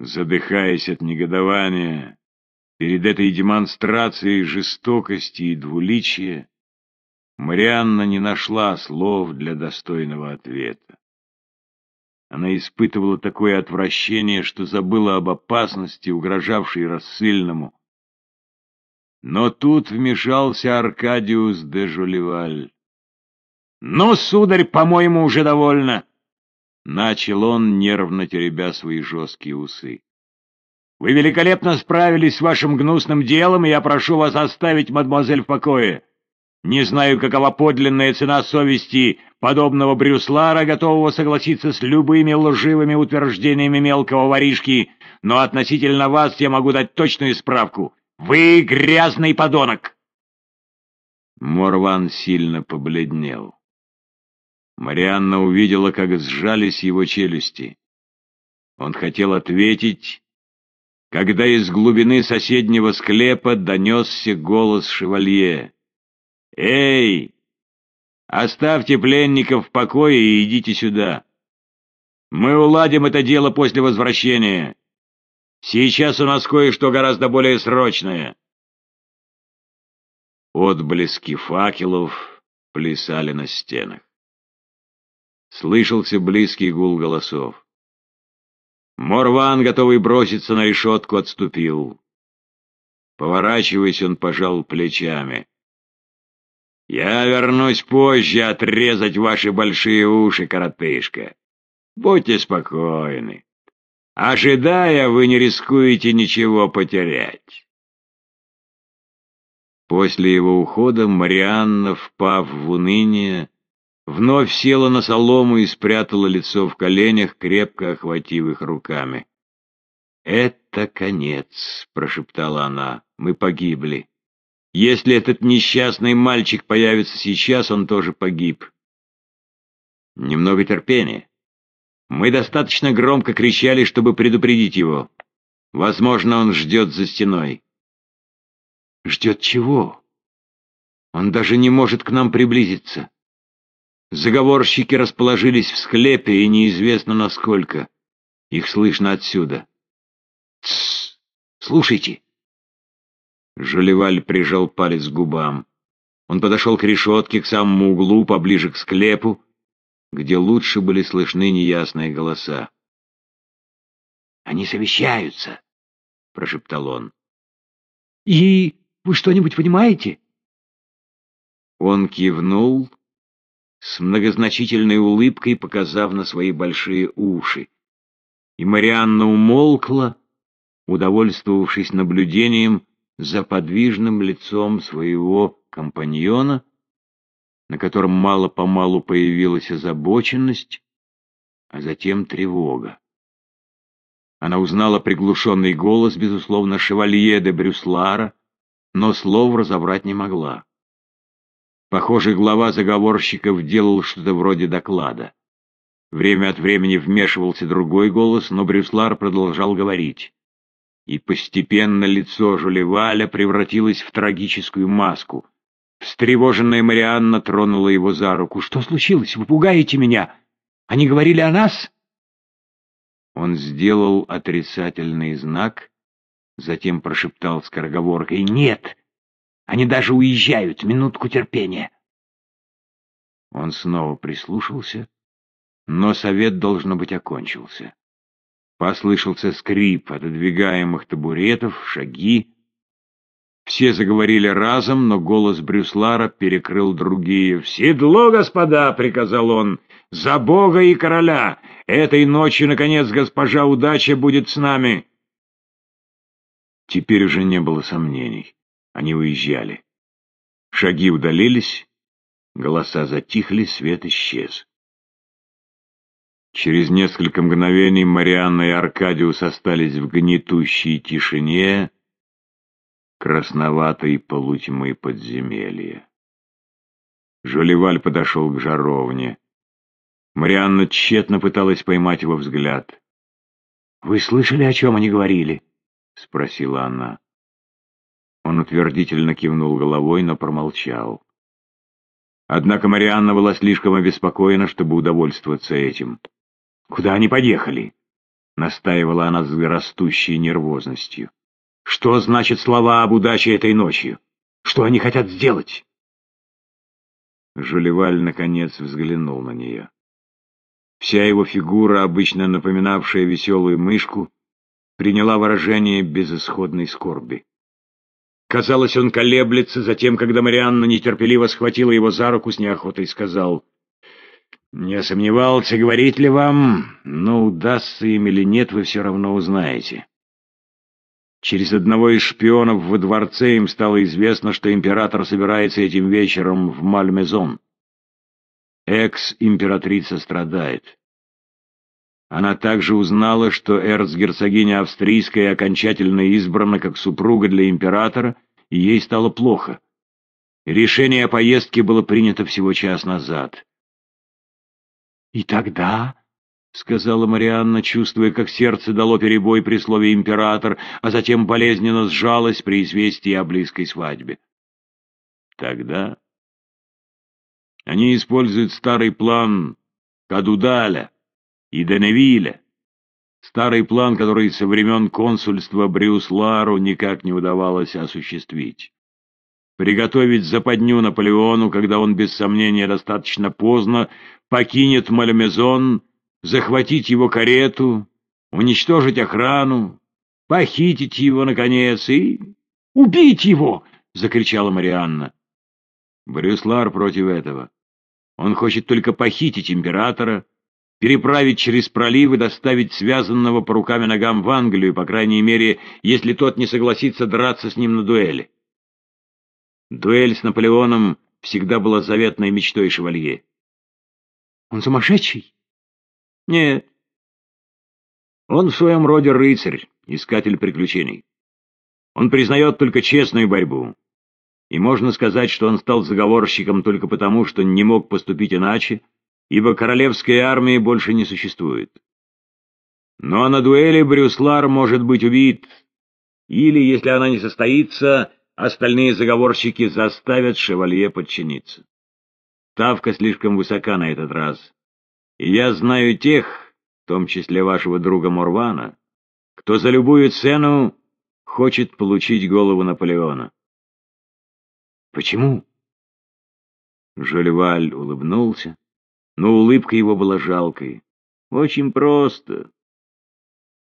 Задыхаясь от негодования, перед этой демонстрацией жестокости и двуличия, Марианна не нашла слов для достойного ответа. Она испытывала такое отвращение, что забыла об опасности, угрожавшей рассыльному. Но тут вмешался Аркадиус де Жолеваль. — Ну, сударь, по-моему, уже довольно! — начал он, нервно теребя свои жесткие усы. — Вы великолепно справились с вашим гнусным делом, и я прошу вас оставить мадемуазель в покое. Не знаю, какова подлинная цена совести подобного Брюслара, готового согласиться с любыми лживыми утверждениями мелкого воришки, но относительно вас я могу дать точную справку. Вы грязный подонок!» Морван сильно побледнел. Марианна увидела, как сжались его челюсти. Он хотел ответить, когда из глубины соседнего склепа донесся голос шевалье. «Эй! Оставьте пленников в покое и идите сюда. Мы уладим это дело после возвращения. Сейчас у нас кое-что гораздо более срочное». Отблески факелов плясали на стенах. Слышался близкий гул голосов. Морван, готовый броситься на решетку, отступил. Поворачиваясь, он пожал плечами. Я вернусь позже отрезать ваши большие уши, коротышка. Будьте спокойны. Ожидая, вы не рискуете ничего потерять. После его ухода Марианна, впав в уныние, вновь села на солому и спрятала лицо в коленях, крепко охватив их руками. «Это конец», — прошептала она, — «мы погибли». Если этот несчастный мальчик появится сейчас, он тоже погиб. Немного терпения. Мы достаточно громко кричали, чтобы предупредить его. Возможно, он ждет за стеной. Ждет чего? Он даже не может к нам приблизиться. Заговорщики расположились в склепе, и неизвестно насколько. Их слышно отсюда. Тссс! Слушайте! Жолеваль прижал палец к губам. Он подошел к решетке, к самому углу, поближе к склепу, где лучше были слышны неясные голоса. «Они совещаются», — прошептал он. «И вы что-нибудь понимаете?» Он кивнул, с многозначительной улыбкой показав на свои большие уши. И Марианна умолкла, удовольствовавшись наблюдением, за подвижным лицом своего компаньона, на котором мало-помалу появилась озабоченность, а затем тревога. Она узнала приглушенный голос, безусловно, шевалье де Брюслара, но слов разобрать не могла. Похоже, глава заговорщиков делал что-то вроде доклада. Время от времени вмешивался другой голос, но Брюслар продолжал говорить и постепенно лицо Жулеваля превратилось в трагическую маску. Встревоженная Марианна тронула его за руку. «Что случилось? Вы пугаете меня? Они говорили о нас?» Он сделал отрицательный знак, затем прошептал скороговоркой «Нет! Они даже уезжают! Минутку терпения!» Он снова прислушался, но совет, должно быть, окончился. Послышался скрип отодвигаемых табуретов, шаги. Все заговорили разом, но голос Брюслара перекрыл другие. «В седло, господа!» — приказал он. «За Бога и короля! Этой ночью, наконец, госпожа удача будет с нами!» Теперь уже не было сомнений. Они уезжали. Шаги удалились, голоса затихли, свет исчез. Через несколько мгновений Марианна и Аркадиус остались в гнетущей тишине красноватой полутьмы подземелья. Жолеваль подошел к жаровне. Марианна тщетно пыталась поймать его взгляд. «Вы слышали, о чем они говорили?» — спросила она. Он утвердительно кивнул головой, но промолчал. Однако Марианна была слишком обеспокоена, чтобы удовольствоваться этим. Куда они поехали? настаивала она с растущей нервозностью. «Что значит слова об удаче этой ночью? Что они хотят сделать?» Жулеваль, наконец, взглянул на нее. Вся его фигура, обычно напоминавшая веселую мышку, приняла выражение безысходной скорби. Казалось, он колеблется, затем, когда Марианна нетерпеливо схватила его за руку, с неохотой сказал, «Не сомневался, говорить ли вам, но удастся им или нет, вы все равно узнаете». Через одного из шпионов во дворце им стало известно, что император собирается этим вечером в Мальмезон. Экс-императрица страдает. Она также узнала, что эрцгерцогиня австрийская окончательно избрана как супруга для императора, и ей стало плохо. Решение о поездке было принято всего час назад. «И тогда...» — сказала Марианна, чувствуя, как сердце дало перебой при слове «император», а затем болезненно сжалось при известии о близкой свадьбе. «Тогда...» Они используют старый план Кадудаля и Деневиля. Старый план, который со времен консульства Брюс-Лару никак не удавалось осуществить. Приготовить западню Наполеону, когда он, без сомнения, достаточно поздно покинет Малемезон, захватить его карету, уничтожить охрану, похитить его, наконец, и... «Убить его!» — закричала Марианна. Брюслар против этого. Он хочет только похитить императора, переправить через пролив и доставить связанного по рукам и ногам в Англию, по крайней мере, если тот не согласится драться с ним на дуэли. Дуэль с Наполеоном всегда была заветной мечтой шевалье. Он сумасшедший? Нет. Он в своем роде рыцарь, искатель приключений. Он признает только честную борьбу. И можно сказать, что он стал заговорщиком только потому, что не мог поступить иначе, ибо королевской армии больше не существует. Но на дуэли Брюслар может быть убит, или, если она не состоится, остальные заговорщики заставят шевалье подчиниться. Ставка слишком высока на этот раз. И я знаю тех, в том числе вашего друга Морвана, кто за любую цену хочет получить голову Наполеона. Почему? Жольваль улыбнулся но улыбка его была жалкой. Очень просто.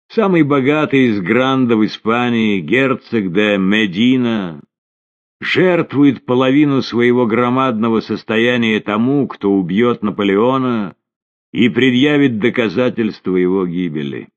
Самый богатый из грандов Испании, герцог де Медина, жертвует половину своего громадного состояния тому, кто убьет Наполеона и предъявит доказательства его гибели.